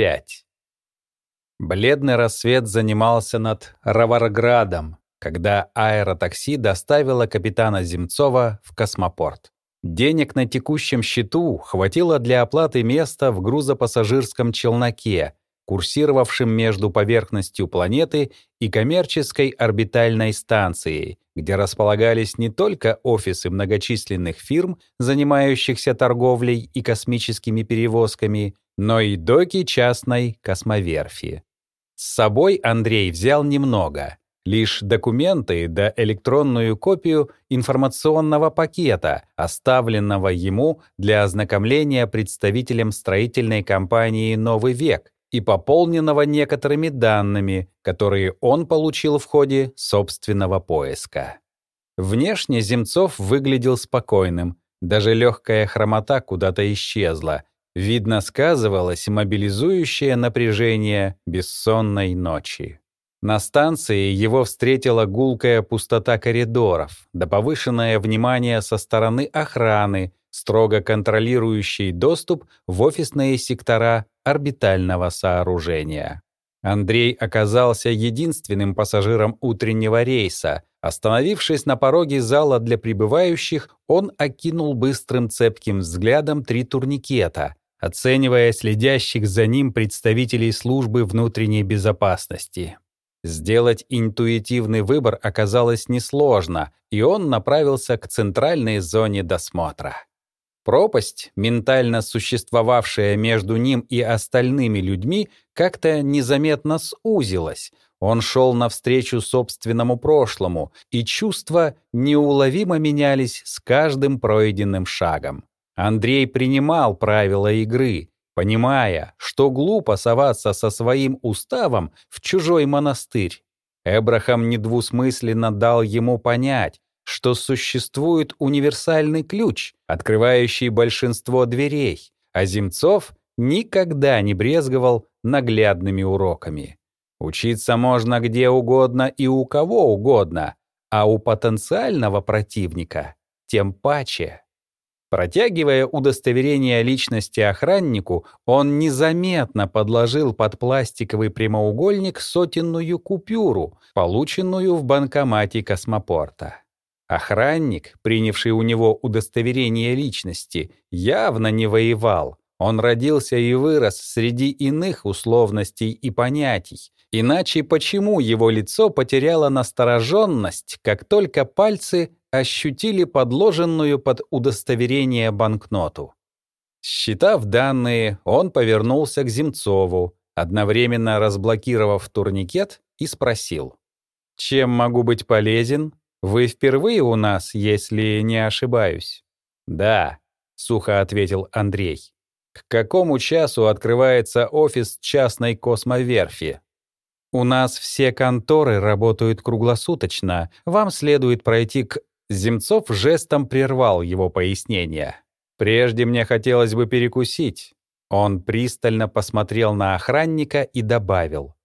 5. Бледный рассвет занимался над Раварградом, когда аэротакси доставило капитана Земцова в космопорт. Денег на текущем счету хватило для оплаты места в грузопассажирском челноке, курсировавшем между поверхностью планеты и коммерческой орбитальной станцией, где располагались не только офисы многочисленных фирм, занимающихся торговлей и космическими перевозками, но и доки частной космоверфи. С собой Андрей взял немного, лишь документы да электронную копию информационного пакета, оставленного ему для ознакомления представителем строительной компании «Новый век», и пополненного некоторыми данными, которые он получил в ходе собственного поиска. Внешне Земцов выглядел спокойным, даже легкая хромота куда-то исчезла. Видно, сказывалось мобилизующее напряжение бессонной ночи. На станции его встретила гулкая пустота коридоров, да повышенное внимание со стороны охраны, строго контролирующей доступ в офисные сектора орбитального сооружения. Андрей оказался единственным пассажиром утреннего рейса. Остановившись на пороге зала для прибывающих, он окинул быстрым цепким взглядом три турникета, оценивая следящих за ним представителей службы внутренней безопасности. Сделать интуитивный выбор оказалось несложно, и он направился к центральной зоне досмотра. Пропасть, ментально существовавшая между ним и остальными людьми, как-то незаметно сузилась. Он шел навстречу собственному прошлому, и чувства неуловимо менялись с каждым пройденным шагом. Андрей принимал правила игры, понимая, что глупо соваться со своим уставом в чужой монастырь. Эбрахам недвусмысленно дал ему понять, что существует универсальный ключ, открывающий большинство дверей, а Земцов никогда не брезговал наглядными уроками. Учиться можно где угодно и у кого угодно, а у потенциального противника тем паче. Протягивая удостоверение личности охраннику, он незаметно подложил под пластиковый прямоугольник сотенную купюру, полученную в банкомате космопорта. Охранник, принявший у него удостоверение личности, явно не воевал. Он родился и вырос среди иных условностей и понятий. Иначе почему его лицо потеряло настороженность, как только пальцы ощутили подложенную под удостоверение банкноту? Считав данные, он повернулся к Земцову, одновременно разблокировав турникет и спросил. «Чем могу быть полезен?» Вы впервые у нас, если не ошибаюсь? Да, сухо ответил Андрей. К какому часу открывается офис частной космоверфи? У нас все конторы работают круглосуточно. Вам следует пройти к... Земцов жестом прервал его пояснение. Прежде мне хотелось бы перекусить. Он пристально посмотрел на охранника и добавил.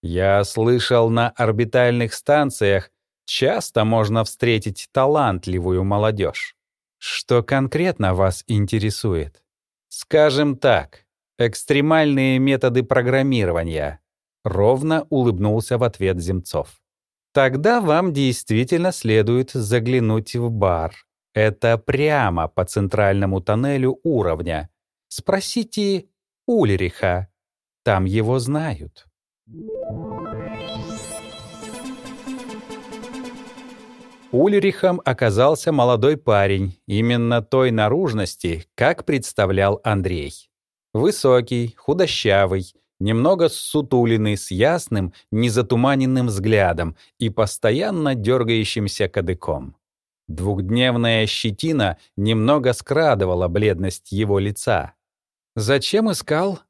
Я слышал, на орбитальных станциях часто можно встретить талантливую молодежь. Что конкретно вас интересует? Скажем так, экстремальные методы программирования. Ровно улыбнулся в ответ Земцов. Тогда вам действительно следует заглянуть в бар. Это прямо по центральному тоннелю уровня. Спросите Ульриха. Там его знают. Ульрихом оказался молодой парень, именно той наружности, как представлял Андрей. Высокий, худощавый, немного сутулиный, с ясным, незатуманенным взглядом и постоянно дергающимся кадыком. Двухдневная щетина немного скрадывала бледность его лица. «Зачем искал?»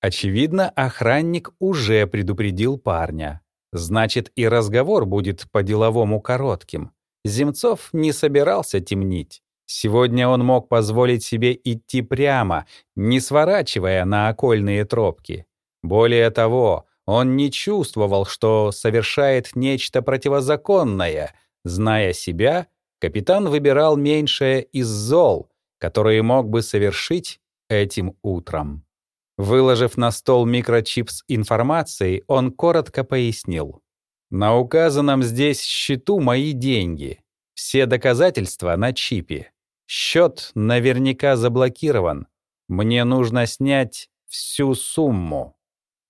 Очевидно, охранник уже предупредил парня. Значит, и разговор будет по-деловому коротким. Земцов не собирался темнить. Сегодня он мог позволить себе идти прямо, не сворачивая на окольные тропки. Более того, он не чувствовал, что совершает нечто противозаконное. Зная себя, капитан выбирал меньшее из зол, которые мог бы совершить этим утром. Выложив на стол микрочип с информацией, он коротко пояснил. «На указанном здесь счету мои деньги. Все доказательства на чипе. Счет наверняка заблокирован. Мне нужно снять всю сумму».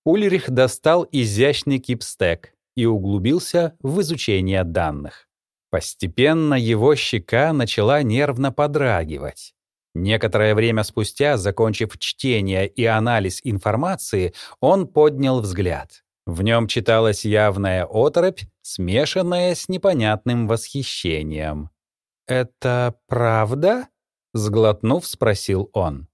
Ульрих достал изящный кипстек и углубился в изучение данных. Постепенно его щека начала нервно подрагивать. Некоторое время спустя, закончив чтение и анализ информации, он поднял взгляд. В нем читалась явная оторопь, смешанная с непонятным восхищением. «Это правда?» — сглотнув, спросил он.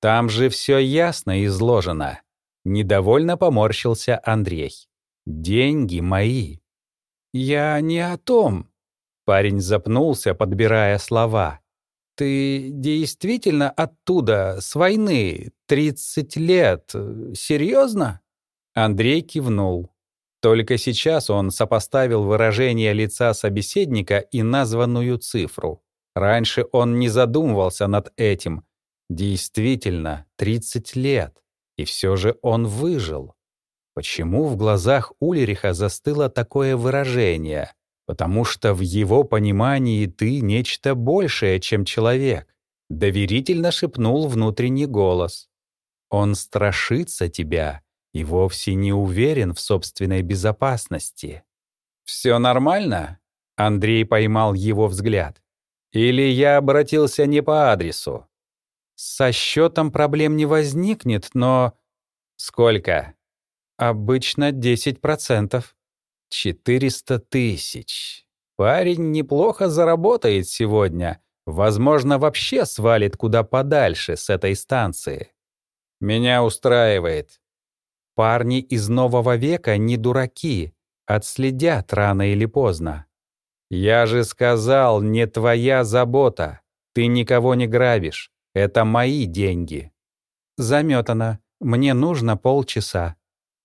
«Там же все ясно изложено». Недовольно поморщился Андрей. «Деньги мои». «Я не о том». Парень запнулся, подбирая слова. «Ты действительно оттуда, с войны, 30 лет? Серьезно?» Андрей кивнул. Только сейчас он сопоставил выражение лица собеседника и названную цифру. Раньше он не задумывался над этим. Действительно, 30 лет. И все же он выжил. Почему в глазах Ульриха застыло такое выражение? потому что в его понимании ты нечто большее, чем человек», — доверительно шепнул внутренний голос. «Он страшится тебя и вовсе не уверен в собственной безопасности». «Все нормально?» — Андрей поймал его взгляд. «Или я обратился не по адресу?» «Со счетом проблем не возникнет, но...» «Сколько?» «Обычно 10%. Четыреста тысяч. Парень неплохо заработает сегодня. Возможно, вообще свалит куда подальше с этой станции. Меня устраивает. Парни из нового века не дураки. Отследят рано или поздно. Я же сказал, не твоя забота. Ты никого не грабишь. Это мои деньги. Заметано. Мне нужно полчаса.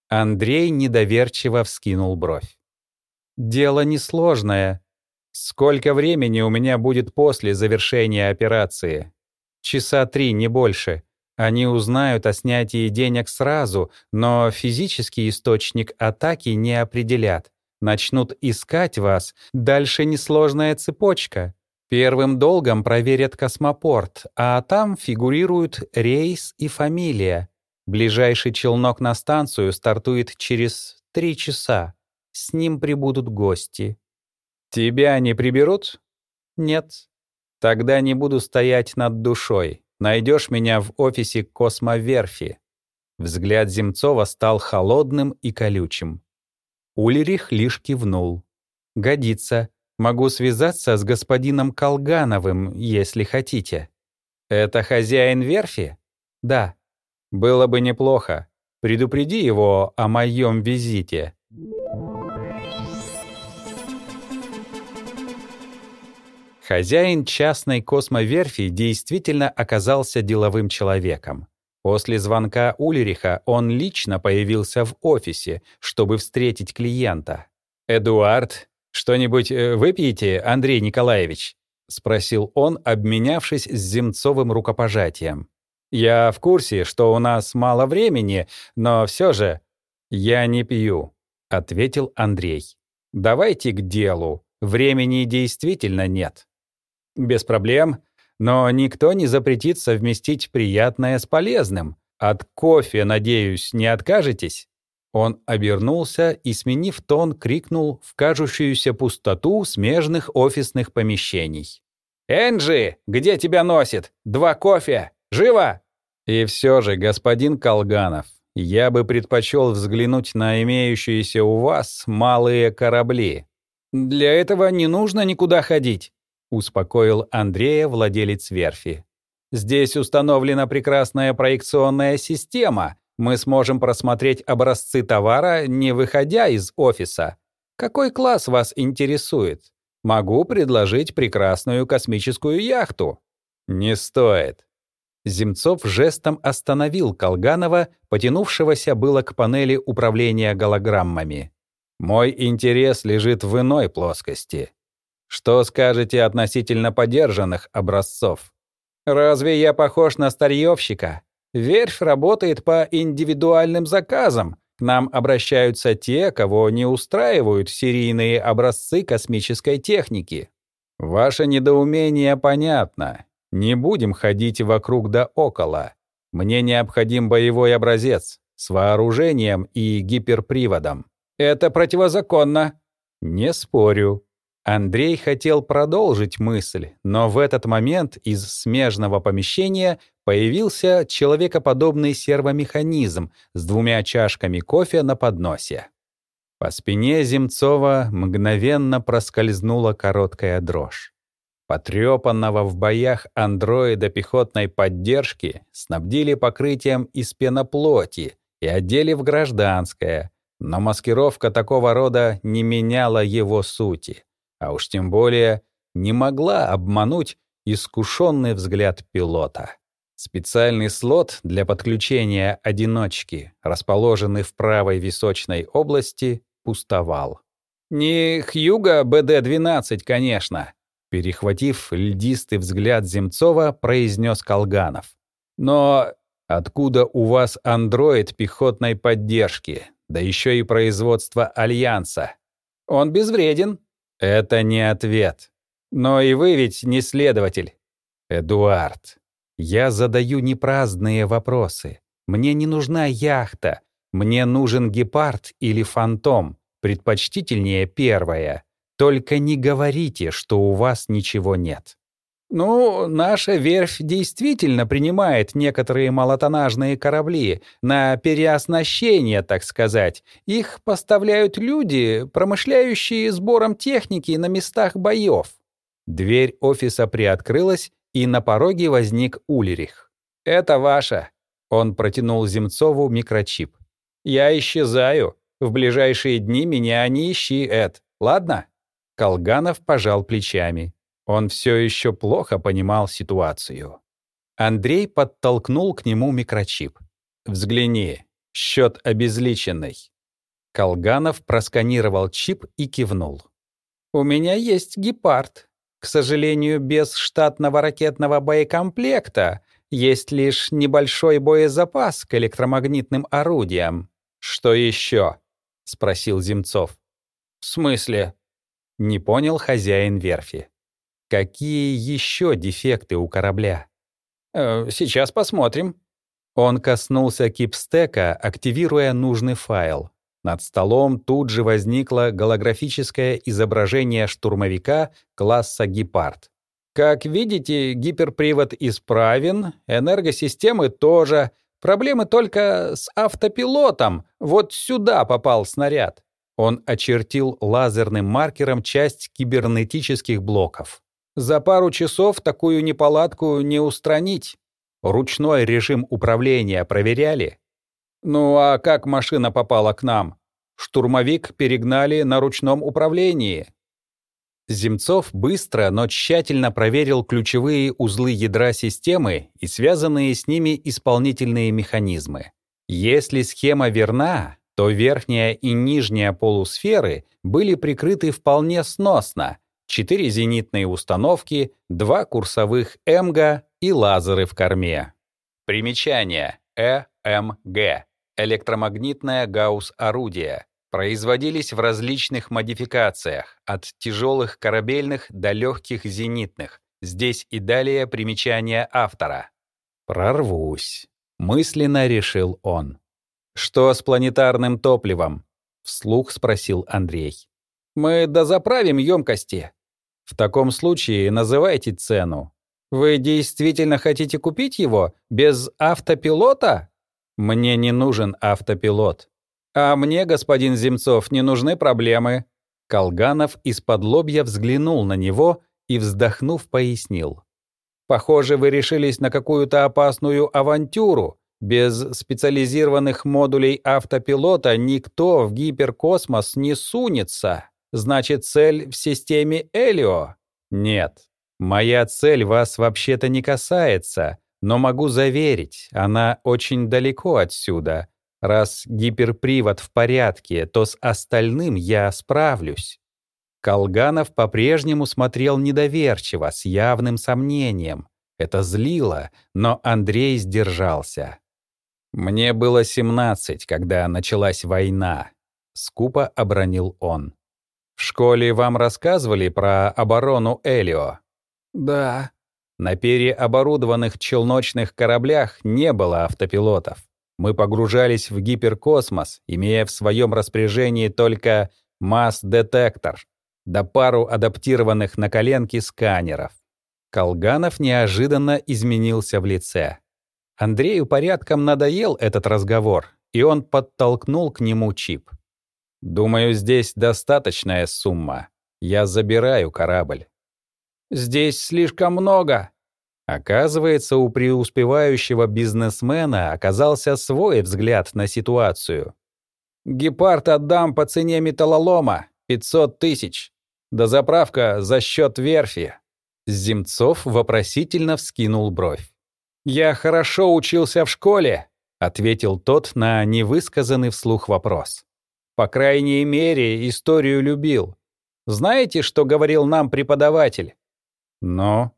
Андрей недоверчиво вскинул бровь. Дело несложное. Сколько времени у меня будет после завершения операции? Часа три, не больше. Они узнают о снятии денег сразу, но физический источник атаки не определят. Начнут искать вас. Дальше несложная цепочка. Первым долгом проверят космопорт, а там фигурируют рейс и фамилия. Ближайший челнок на станцию стартует через три часа. С ним прибудут гости. Тебя не приберут? Нет. Тогда не буду стоять над душой. Найдешь меня в офисе космоверфи. Взгляд Земцова стал холодным и колючим. Ульрих лишь кивнул. «Годится. Могу связаться с господином Колгановым, если хотите». «Это хозяин верфи?» «Да». «Было бы неплохо. Предупреди его о моем визите». Хозяин частной космоверфи действительно оказался деловым человеком. После звонка Ульриха он лично появился в офисе, чтобы встретить клиента. «Эдуард, что-нибудь э, выпьете, Андрей Николаевич?» — спросил он, обменявшись с Земцовым рукопожатием. «Я в курсе, что у нас мало времени, но все же...» «Я не пью», — ответил Андрей. «Давайте к делу. Времени действительно нет». Без проблем. Но никто не запретит совместить приятное с полезным. От кофе, надеюсь, не откажетесь?» Он обернулся и, сменив тон, крикнул в кажущуюся пустоту смежных офисных помещений. «Энджи, где тебя носит? Два кофе! Живо!» «И все же, господин Колганов, я бы предпочел взглянуть на имеющиеся у вас малые корабли. Для этого не нужно никуда ходить. — успокоил Андрея владелец верфи. «Здесь установлена прекрасная проекционная система. Мы сможем просмотреть образцы товара, не выходя из офиса. Какой класс вас интересует? Могу предложить прекрасную космическую яхту». «Не стоит». Земцов жестом остановил Колганова, потянувшегося было к панели управления голограммами. «Мой интерес лежит в иной плоскости. Что скажете относительно подержанных образцов? Разве я похож на старьевщика? Верфь работает по индивидуальным заказам. К нам обращаются те, кого не устраивают серийные образцы космической техники. Ваше недоумение понятно. Не будем ходить вокруг да около. Мне необходим боевой образец с вооружением и гиперприводом. Это противозаконно. Не спорю. Андрей хотел продолжить мысль, но в этот момент из смежного помещения появился человекоподобный сервомеханизм с двумя чашками кофе на подносе. По спине Земцова мгновенно проскользнула короткая дрожь. Потрепанного в боях андроида пехотной поддержки снабдили покрытием из пеноплоти и одели в гражданское, но маскировка такого рода не меняла его сути а уж тем более не могла обмануть искушенный взгляд пилота. Специальный слот для подключения одиночки, расположенный в правой височной области, пустовал. «Не Хьюга БД-12, конечно», — перехватив льдистый взгляд Земцова, произнес Колганов. «Но откуда у вас андроид пехотной поддержки, да еще и производство Альянса? Он безвреден, это не ответ. Но и вы ведь не следователь. Эдуард, я задаю непраздные вопросы. Мне не нужна яхта. Мне нужен гепард или фантом. Предпочтительнее первое. Только не говорите, что у вас ничего нет. Ну, наша верфь действительно принимает некоторые малотоннажные корабли на переоснащение, так сказать. Их поставляют люди, промышляющие сбором техники на местах боев. Дверь офиса приоткрылась, и на пороге возник Улерих. «Это ваше», — он протянул Земцову микрочип. «Я исчезаю. В ближайшие дни меня не ищи, Эд. Ладно?» Колганов пожал плечами. Он все еще плохо понимал ситуацию. Андрей подтолкнул к нему микрочип. «Взгляни, счет обезличенный». Колганов просканировал чип и кивнул. «У меня есть гепард. К сожалению, без штатного ракетного боекомплекта есть лишь небольшой боезапас к электромагнитным орудиям. Что еще?» — спросил Земцов. «В смысле?» — не понял хозяин верфи. Какие еще дефекты у корабля? Э, сейчас посмотрим. Он коснулся кипстека, активируя нужный файл. Над столом тут же возникло голографическое изображение штурмовика класса «Гепард». Как видите, гиперпривод исправен, энергосистемы тоже. Проблемы только с автопилотом. Вот сюда попал снаряд. Он очертил лазерным маркером часть кибернетических блоков. За пару часов такую неполадку не устранить. Ручной режим управления проверяли. Ну а как машина попала к нам? Штурмовик перегнали на ручном управлении. Земцов быстро, но тщательно проверил ключевые узлы ядра системы и связанные с ними исполнительные механизмы. Если схема верна, то верхняя и нижняя полусферы были прикрыты вполне сносно, четыре зенитные установки, два курсовых ЭМГа и лазеры в корме. Примечание. ЭМГ. Электромагнитное гаусс-орудие. Производились в различных модификациях, от тяжелых корабельных до легких зенитных. Здесь и далее примечание автора. «Прорвусь», — мысленно решил он. «Что с планетарным топливом?» — вслух спросил Андрей. «Мы дозаправим емкости», в таком случае называйте цену. Вы действительно хотите купить его без автопилота? Мне не нужен автопилот. А мне, господин Земцов, не нужны проблемы. Колганов из-под лобья взглянул на него и, вздохнув, пояснил. Похоже, вы решились на какую-то опасную авантюру. Без специализированных модулей автопилота никто в гиперкосмос не сунется. Значит, цель в системе Элио? Нет. Моя цель вас вообще-то не касается, но могу заверить, она очень далеко отсюда. Раз гиперпривод в порядке, то с остальным я справлюсь. Колганов по-прежнему смотрел недоверчиво, с явным сомнением. Это злило, но Андрей сдержался. Мне было 17, когда началась война, скупо обронил он. В школе вам рассказывали про оборону Элио? Да. На переоборудованных челночных кораблях не было автопилотов. Мы погружались в гиперкосмос, имея в своем распоряжении только масс-детектор, да пару адаптированных на коленки сканеров. Колганов неожиданно изменился в лице. Андрею порядком надоел этот разговор, и он подтолкнул к нему чип. «Думаю, здесь достаточная сумма. Я забираю корабль». «Здесь слишком много». Оказывается, у преуспевающего бизнесмена оказался свой взгляд на ситуацию. «Гепард отдам по цене металлолома. 500 тысяч. Дозаправка за счет верфи». Земцов вопросительно вскинул бровь. «Я хорошо учился в школе», — ответил тот на невысказанный вслух вопрос. «По крайней мере, историю любил. Знаете, что говорил нам преподаватель?» «Но...»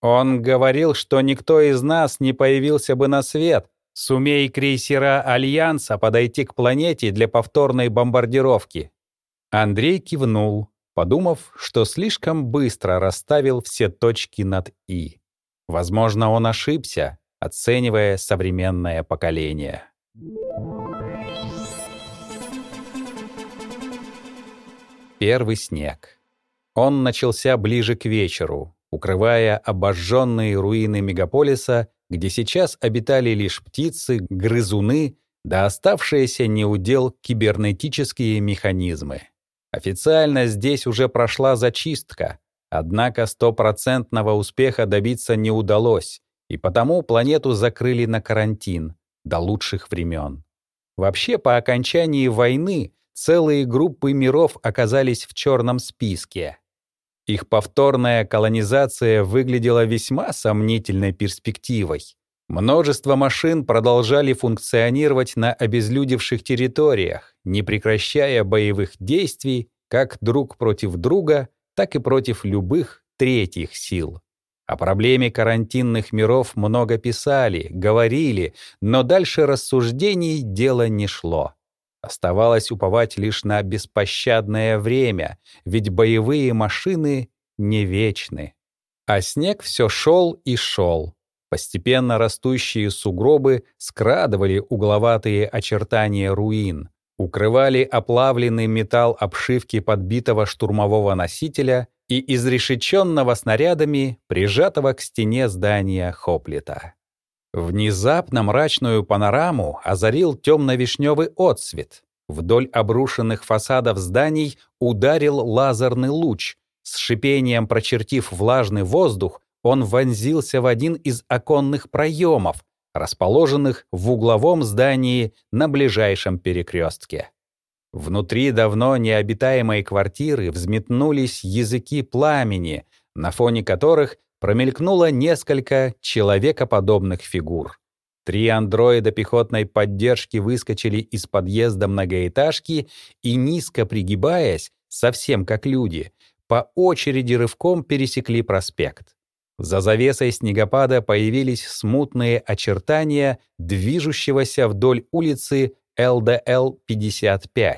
Он говорил, что никто из нас не появился бы на свет, сумей крейсера Альянса подойти к планете для повторной бомбардировки. Андрей кивнул, подумав, что слишком быстро расставил все точки над «и». Возможно, он ошибся, оценивая современное поколение. Первый снег. Он начался ближе к вечеру, укрывая обожженные руины мегаполиса, где сейчас обитали лишь птицы, грызуны да оставшиеся неудел кибернетические механизмы. Официально здесь уже прошла зачистка, однако стопроцентного успеха добиться не удалось, и потому планету закрыли на карантин до лучших времен. Вообще, по окончании войны целые группы миров оказались в черном списке. Их повторная колонизация выглядела весьма сомнительной перспективой. Множество машин продолжали функционировать на обезлюдевших территориях, не прекращая боевых действий как друг против друга, так и против любых третьих сил. О проблеме карантинных миров много писали, говорили, но дальше рассуждений дело не шло. Оставалось уповать лишь на беспощадное время, ведь боевые машины не вечны. А снег все шел и шел. Постепенно растущие сугробы скрадывали угловатые очертания руин, укрывали оплавленный металл обшивки подбитого штурмового носителя и изрешеченного снарядами, прижатого к стене здания Хоплита. Внезапно мрачную панораму озарил темно-вишневый отсвет. Вдоль обрушенных фасадов зданий ударил лазерный луч. С шипением прочертив влажный воздух, он вонзился в один из оконных проемов, расположенных в угловом здании на ближайшем перекрестке. Внутри давно необитаемой квартиры взметнулись языки пламени, на фоне которых промелькнуло несколько человекоподобных фигур. Три андроида пехотной поддержки выскочили из подъезда многоэтажки и, низко пригибаясь, совсем как люди, по очереди рывком пересекли проспект. За завесой снегопада появились смутные очертания движущегося вдоль улицы ЛДЛ-55.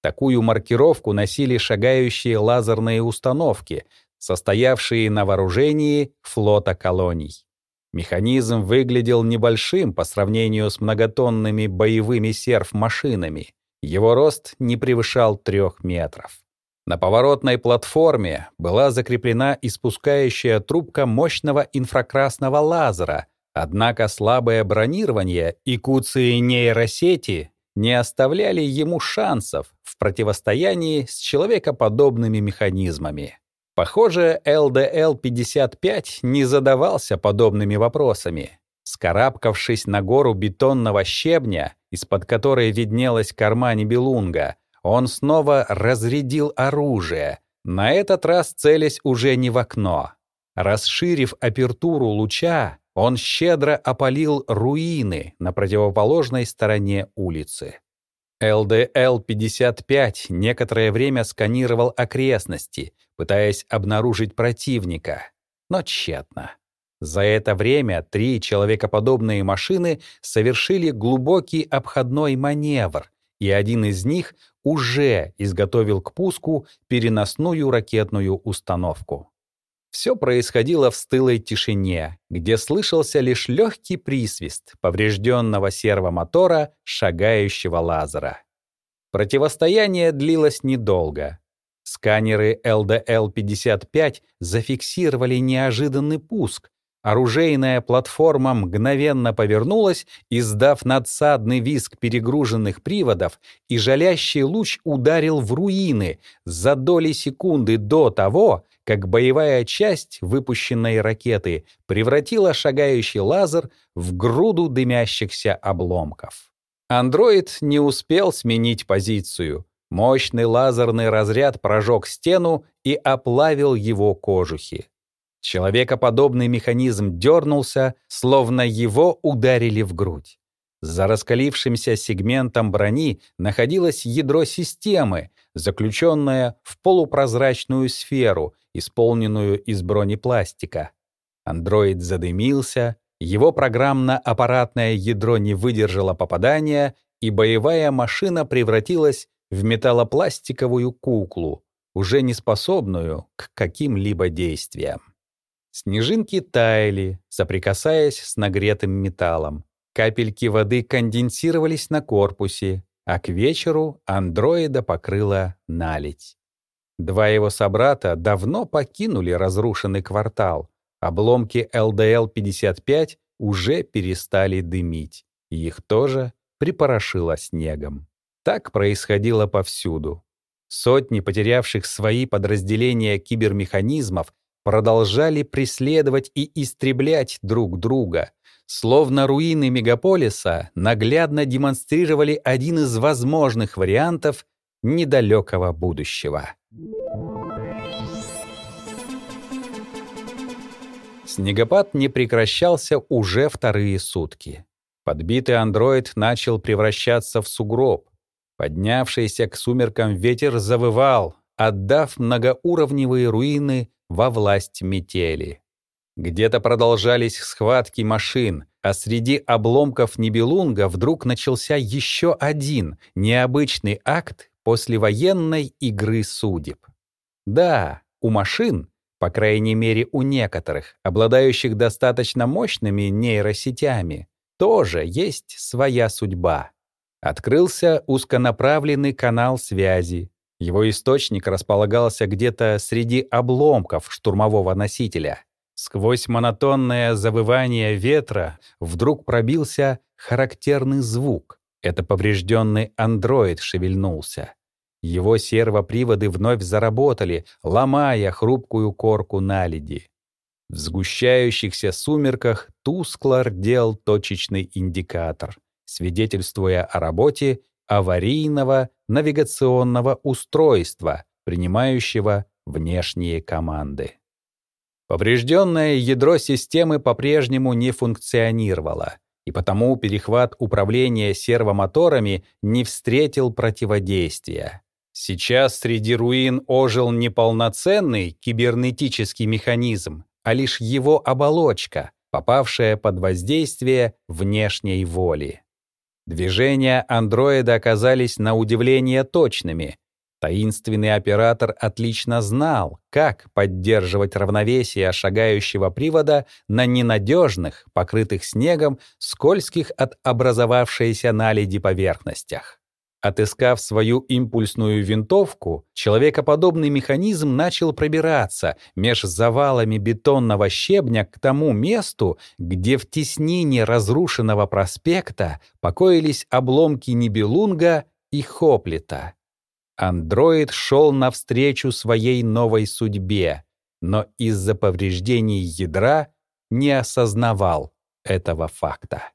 Такую маркировку носили шагающие лазерные установки, состоявшие на вооружении флота колоний. Механизм выглядел небольшим по сравнению с многотонными боевыми серф-машинами. Его рост не превышал трех метров. На поворотной платформе была закреплена испускающая трубка мощного инфракрасного лазера, однако слабое бронирование и куции нейросети не оставляли ему шансов в противостоянии с человекоподобными механизмами. Похоже, ЛДЛ-55 не задавался подобными вопросами. Скарабкавшись на гору бетонного щебня, из-под которой виднелась корма Нибелунга, он снова разрядил оружие, на этот раз целясь уже не в окно. Расширив апертуру луча, он щедро опалил руины на противоположной стороне улицы. ЛДЛ-55 некоторое время сканировал окрестности, пытаясь обнаружить противника, но тщетно. За это время три человекоподобные машины совершили глубокий обходной маневр, и один из них уже изготовил к пуску переносную ракетную установку. Все происходило в стылой тишине, где слышался лишь легкий присвист поврежденного сервомотора шагающего лазера. Противостояние длилось недолго. Сканеры LDL-55 зафиксировали неожиданный пуск, Оружейная платформа мгновенно повернулась, издав надсадный визг перегруженных приводов, и жалящий луч ударил в руины за доли секунды до того, как боевая часть выпущенной ракеты превратила шагающий лазер в груду дымящихся обломков. Андроид не успел сменить позицию. Мощный лазерный разряд прожег стену и оплавил его кожухи. Человекоподобный механизм дернулся, словно его ударили в грудь. За раскалившимся сегментом брони находилось ядро системы, заключенное в полупрозрачную сферу, исполненную из бронепластика. Андроид задымился, его программно-аппаратное ядро не выдержало попадания, и боевая машина превратилась в металлопластиковую куклу, уже не способную к каким-либо действиям. Снежинки таяли, соприкасаясь с нагретым металлом. Капельки воды конденсировались на корпусе, а к вечеру андроида покрыла наледь. Два его собрата давно покинули разрушенный квартал. Обломки ЛДЛ-55 уже перестали дымить, их тоже припорошило снегом. Так происходило повсюду. Сотни потерявших свои подразделения кибермеханизмов продолжали преследовать и истреблять друг друга, словно руины мегаполиса наглядно демонстрировали один из возможных вариантов недалекого будущего. Снегопад не прекращался уже вторые сутки. Подбитый андроид начал превращаться в сугроб. Поднявшийся к сумеркам ветер завывал, отдав многоуровневые руины во власть метели. Где-то продолжались схватки машин, а среди обломков Нибелунга вдруг начался еще один необычный акт послевоенной игры судеб. Да, у машин, по крайней мере у некоторых, обладающих достаточно мощными нейросетями, тоже есть своя судьба. Открылся узконаправленный канал связи, его источник располагался где-то среди обломков штурмового носителя. Сквозь монотонное завывание ветра вдруг пробился характерный звук. Это поврежденный андроид шевельнулся. Его сервоприводы вновь заработали, ломая хрупкую корку наледи. В сгущающихся сумерках тускло рдел точечный индикатор, свидетельствуя о работе аварийного навигационного устройства, принимающего внешние команды. Поврежденное ядро системы по-прежнему не функционировало, и потому перехват управления сервомоторами не встретил противодействия. Сейчас среди руин ожил не полноценный кибернетический механизм, а лишь его оболочка, попавшая под воздействие внешней воли. Движения андроида оказались на удивление точными. Таинственный оператор отлично знал, как поддерживать равновесие шагающего привода на ненадежных, покрытых снегом, скользких от образовавшейся наледи поверхностях. Отыскав свою импульсную винтовку, человекоподобный механизм начал пробираться меж завалами бетонного щебня к тому месту, где в теснине разрушенного проспекта покоились обломки Нибелунга и Хоплита. Андроид шел навстречу своей новой судьбе, но из-за повреждений ядра не осознавал этого факта.